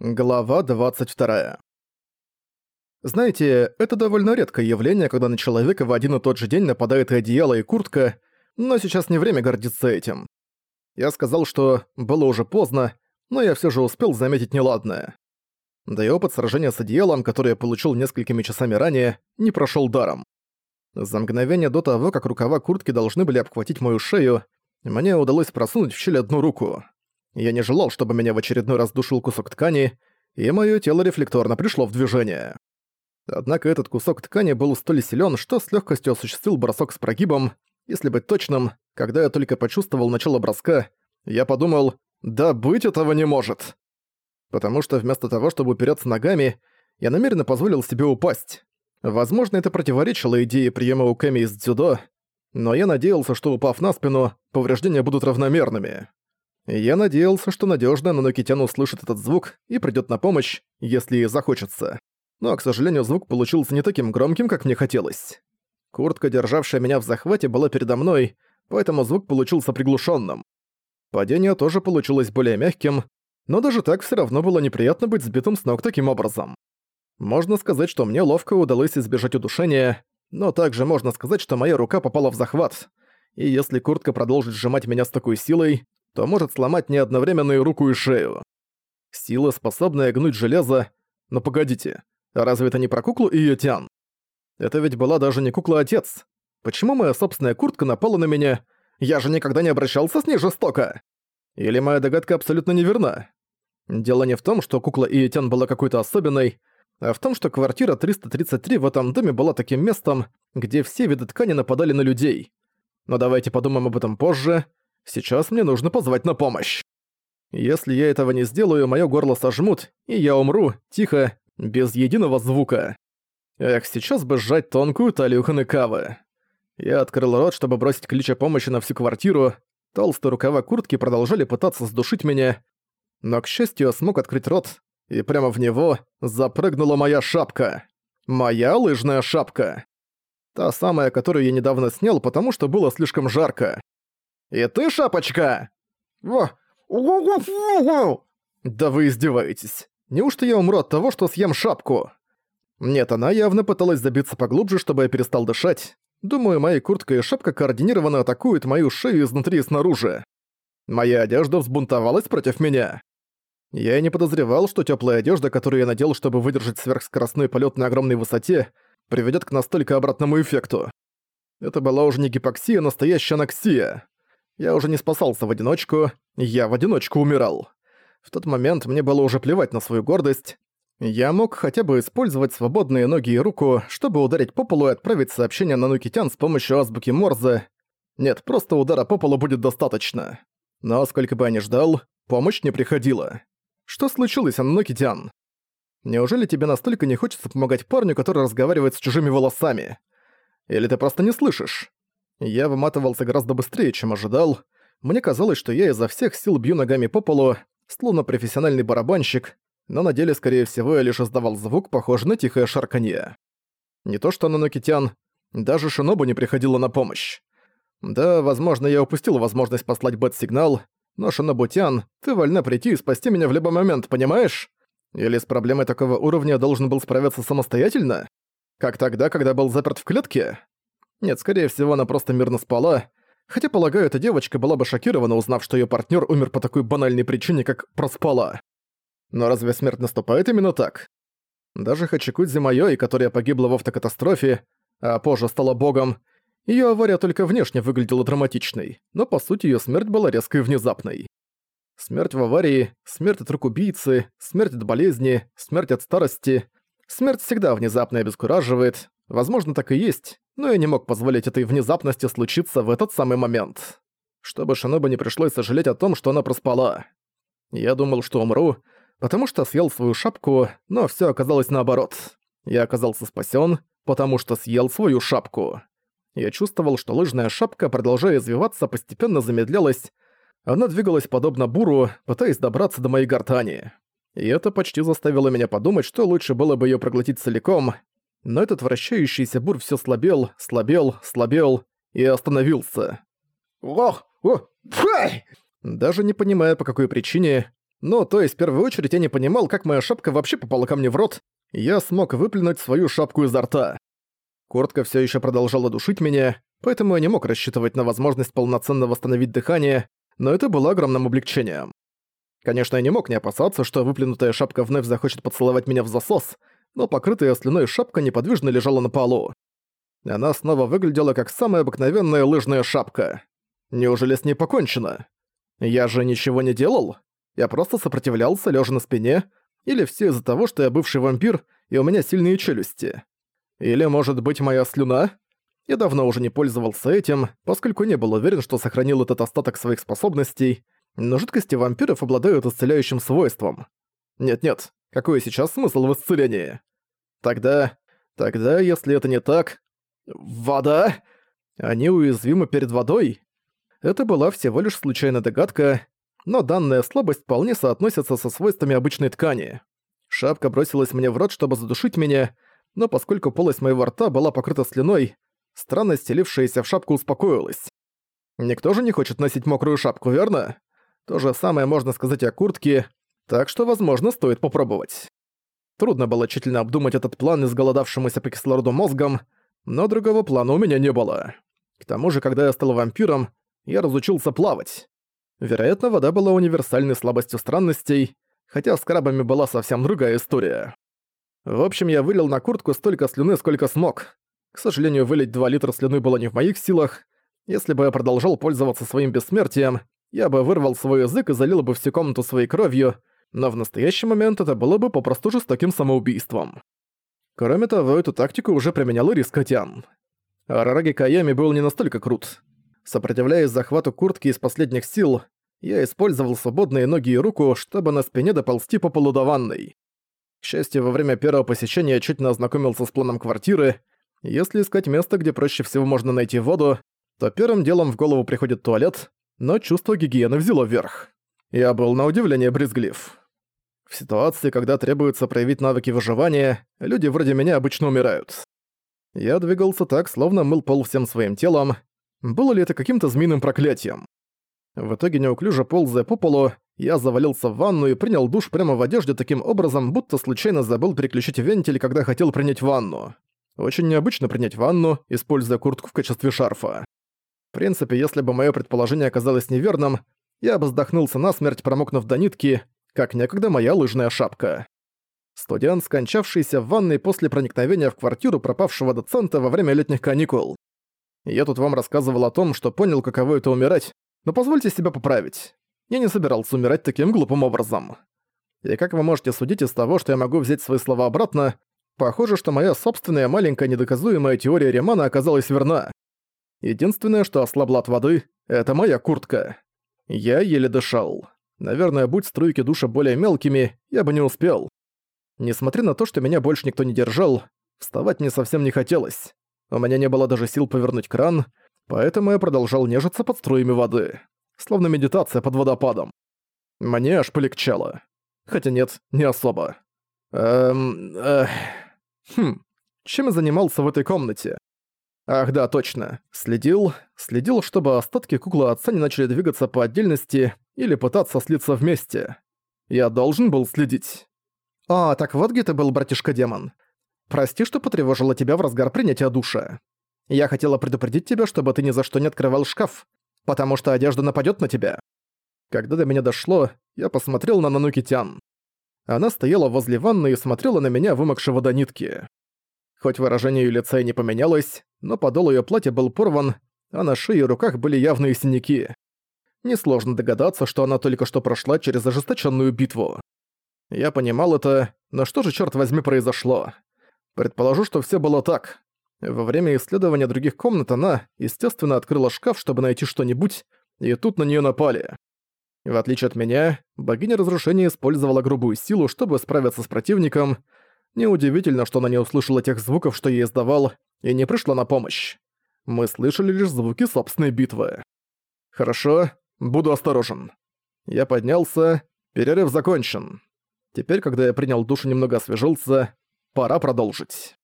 Глава 22. Знаете, это довольно редкое явление, когда на человека в один и тот же день нападает и одеяло, и куртка, но сейчас не время гордиться этим. Я сказал, что было уже поздно, но я все же успел заметить неладное. Да и опыт сражения с одеялом, который я получил несколькими часами ранее, не прошел даром. За мгновение до того, как рукава куртки должны были обхватить мою шею, мне удалось просунуть в щель одну руку — я не желал, чтобы меня в очередной раз душил кусок ткани, и моё тело рефлекторно пришло в движение. Однако этот кусок ткани был столь силён, что с лёгкостью осуществил бросок с прогибом. Если быть точным, когда я только почувствовал начало броска, я подумал «Да быть этого не может!» Потому что вместо того, чтобы упереться ногами, я намеренно позволил себе упасть. Возможно, это противоречило идее приема укэми из дзюдо, но я надеялся, что упав на спину, повреждения будут равномерными. Я надеялся, что надежно Нанокитян услышит этот звук и придет на помощь, если ей захочется. Но, к сожалению, звук получился не таким громким, как мне хотелось. Куртка, державшая меня в захвате, была передо мной, поэтому звук получился приглушенным. Падение тоже получилось более мягким, но даже так все равно было неприятно быть сбитым с ног таким образом. Можно сказать, что мне ловко удалось избежать удушения, но также можно сказать, что моя рука попала в захват, и если куртка продолжит сжимать меня с такой силой, то может сломать не одновременно и руку, и шею. Сила, способная гнуть железо... Но погодите, а разве это не про куклу и Йотян? Это ведь была даже не кукла-отец. Почему моя собственная куртка напала на меня? Я же никогда не обращался с ней жестоко. Или моя догадка абсолютно неверна? Дело не в том, что кукла Иетян была какой-то особенной, а в том, что квартира 333 в этом доме была таким местом, где все виды ткани нападали на людей. Но давайте подумаем об этом позже. Сейчас мне нужно позвать на помощь. Если я этого не сделаю, моё горло сожмут, и я умру, тихо, без единого звука. Эх, сейчас бы сжать тонкую талию Ханекавы. Я открыл рот, чтобы бросить клич о помощи на всю квартиру. Толстые рукава куртки продолжали пытаться сдушить меня, но, к счастью, я смог открыть рот, и прямо в него запрыгнула моя шапка. Моя лыжная шапка. Та самая, которую я недавно снял, потому что было слишком жарко. «И ты, шапочка?» «Во! «Да вы издеваетесь. Неужто я умру от того, что съем шапку?» Нет, она явно пыталась забиться поглубже, чтобы я перестал дышать. Думаю, моя куртка и шапка координированно атакуют мою шею изнутри и снаружи. Моя одежда взбунтовалась против меня. Я и не подозревал, что теплая одежда, которую я надел, чтобы выдержать сверхскоростной полет на огромной высоте, приведет к настолько обратному эффекту. Это была уже не гипоксия, а настоящая аноксия. Я уже не спасался в одиночку, я в одиночку умирал. В тот момент мне было уже плевать на свою гордость. Я мог хотя бы использовать свободные ноги и руку, чтобы ударить по полу и отправить сообщение на Нукитян с помощью азбуки Морзе. Нет, просто удара по полу будет достаточно. Но сколько бы я ни ждал, помощь не приходила. Что случилось, Аннокитян? Неужели тебе настолько не хочется помогать парню, который разговаривает с чужими волосами? Или ты просто не слышишь? Я выматывался гораздо быстрее, чем ожидал. Мне казалось, что я изо всех сил бью ногами по полу, словно профессиональный барабанщик, но на деле, скорее всего, я лишь издавал звук, похожий на тихое шарканье. Не то что на Нокитян, даже Шинобу не приходила на помощь. Да, возможно, я упустил возможность послать бэт-сигнал, но Шинобутян, ты вольна прийти и спасти меня в любой момент, понимаешь? Или с проблемой такого уровня должен был справиться самостоятельно? Как тогда, когда был заперт в клетке? Нет, скорее всего, она просто мирно спала. Хотя, полагаю, эта девочка была бы шокирована, узнав, что её партнёр умер по такой банальной причине, как проспала. Но разве смерть наступает именно так? Даже Хачикудзи Майой, которая погибла в автокатастрофе, а позже стала богом, её авария только внешне выглядела драматичной, но по сути её смерть была резкой и внезапной. Смерть в аварии, смерть от рук убийцы, смерть от болезни, смерть от старости. Смерть всегда внезапно обескураживает, возможно, так и есть, но я не мог позволить этой внезапности случиться в этот самый момент. Чтобы Шиноба не пришлось сожалеть о том, что она проспала. Я думал, что умру, потому что съел свою шапку, но всё оказалось наоборот. Я оказался спасён, потому что съел свою шапку. Я чувствовал, что лыжная шапка, продолжая извиваться, постепенно замедлялась. Она двигалась подобно буру, пытаясь добраться до моей гортани. И это почти заставило меня подумать, что лучше было бы её проглотить целиком, но этот вращающийся бур все слабел, слабел, слабел и остановился. Ох, о, фай! Даже не понимая, по какой причине, Ну, то есть в первую очередь я не понимал, как моя шапка вообще попала ко мне в рот, я смог выплюнуть свою шапку изо рта. Куртка все еще продолжала душить меня, поэтому я не мог рассчитывать на возможность полноценно восстановить дыхание, но это было огромным облегчением. Конечно, я не мог не опасаться, что выплюнутая шапка вновь захочет поцеловать меня в засос, но покрытая слюной шапка неподвижно лежала на полу. Она снова выглядела как самая обыкновенная лыжная шапка. Неужели с ней покончено? Я же ничего не делал? Я просто сопротивлялся, лежа на спине, или все из-за того, что я бывший вампир, и у меня сильные челюсти? Или, может быть, моя слюна? Я давно уже не пользовался этим, поскольку не был уверен, что сохранил этот остаток своих способностей, но жидкости вампиров обладают исцеляющим свойством. Нет-нет, какой сейчас смысл в исцелении? Тогда... Тогда, если это не так... Вода? Они уязвимы перед водой? Это была всего лишь случайная догадка, но данная слабость вполне соотносится со свойствами обычной ткани. Шапка бросилась мне в рот, чтобы задушить меня, но поскольку полость моего рта была покрыта слюной, странно стелившаяся в шапку успокоилась. Никто же не хочет носить мокрую шапку, верно? То же самое можно сказать о куртке, так что, возможно, стоит попробовать. Трудно было тщательно обдумать этот план изголодавшемуся по кислороду мозгом, но другого плана у меня не было. К тому же, когда я стал вампиром, я разучился плавать. Вероятно, вода была универсальной слабостью странностей, хотя с крабами была совсем другая история. В общем, я вылил на куртку столько слюны, сколько смог. К сожалению, вылить 2 литра слюны было не в моих силах. Если бы я продолжал пользоваться своим бессмертием, я бы вырвал свой язык и залил бы всю комнату своей кровью, но в настоящий момент это было бы попросту жестоким самоубийством. Кроме того, эту тактику уже применял Ирис Котян. Арараги Каями был не настолько крут. Сопротивляясь захвату куртки из последних сил, я использовал свободные ноги и руку, чтобы на спине доползти по полу до ванной. К счастью, во время первого посещения я чуть ознакомился с планом квартиры. Если искать место, где проще всего можно найти воду, то первым делом в голову приходит туалет, но чувство гигиены взяло вверх. Я был на удивление брезглив. В ситуации, когда требуется проявить навыки выживания, люди вроде меня обычно умирают. Я двигался так, словно мыл пол всем своим телом. Было ли это каким-то змеиным проклятием? В итоге, неуклюже ползая по полу, я завалился в ванну и принял душ прямо в одежде таким образом, будто случайно забыл переключить вентиль, когда хотел принять ванну. Очень необычно принять ванну, используя куртку в качестве шарфа. В принципе, если бы мое предположение оказалось неверным, я бы вздохнулся насмерть, промокнув до нитки, как некогда моя лыжная шапка. Студент, скончавшийся в ванной после проникновения в квартиру пропавшего доцента во время летних каникул. Я тут вам рассказывал о том, что понял, каково это умирать, но позвольте себя поправить. Я не собирался умирать таким глупым образом. И как вы можете судить из того, что я могу взять свои слова обратно, похоже, что моя собственная маленькая недоказуемая теория Ремана оказалась верна. Единственное, что ослабло от воды, это моя куртка. Я еле дышал. Наверное, будь струйки душа более мелкими, я бы не успел. Несмотря на то, что меня больше никто не держал, вставать мне совсем не хотелось. У меня не было даже сил повернуть кран, поэтому я продолжал нежиться под струями воды. Словно медитация под водопадом. Мне аж полегчало. Хотя нет, не особо. Эм... Эх... Хм... Чем я занимался в этой комнате? Ах да, точно. Следил, следил, чтобы остатки куклы отца не начали двигаться по отдельности или пытаться слиться вместе. Я должен был следить. А, так вот где ты был, братишка-демон. Прости, что потревожила тебя в разгар принятия душа. Я хотела предупредить тебя, чтобы ты ни за что не открывал шкаф, потому что одежда нападет на тебя. Когда до меня дошло, я посмотрел на Нануки Тян. Она стояла возле ванны и смотрела на меня, вымокшего до нитки. Хоть выражение её лица и не поменялось, но подол её платья был порван, а на шее и руках были явные синяки. Несложно догадаться, что она только что прошла через ожесточенную битву. Я понимал это, но что же, черт возьми, произошло? Предположу, что все было так. Во время исследования других комнат она, естественно, открыла шкаф, чтобы найти что-нибудь, и тут на нее напали. В отличие от меня, богиня разрушения использовала грубую силу, чтобы справиться с противником, Неудивительно, что она не услышала тех звуков, что я издавал, и не пришла на помощь. Мы слышали лишь звуки собственной битвы. Хорошо, буду осторожен. Я поднялся, перерыв закончен. Теперь, когда я принял душ и немного освежился, пора продолжить.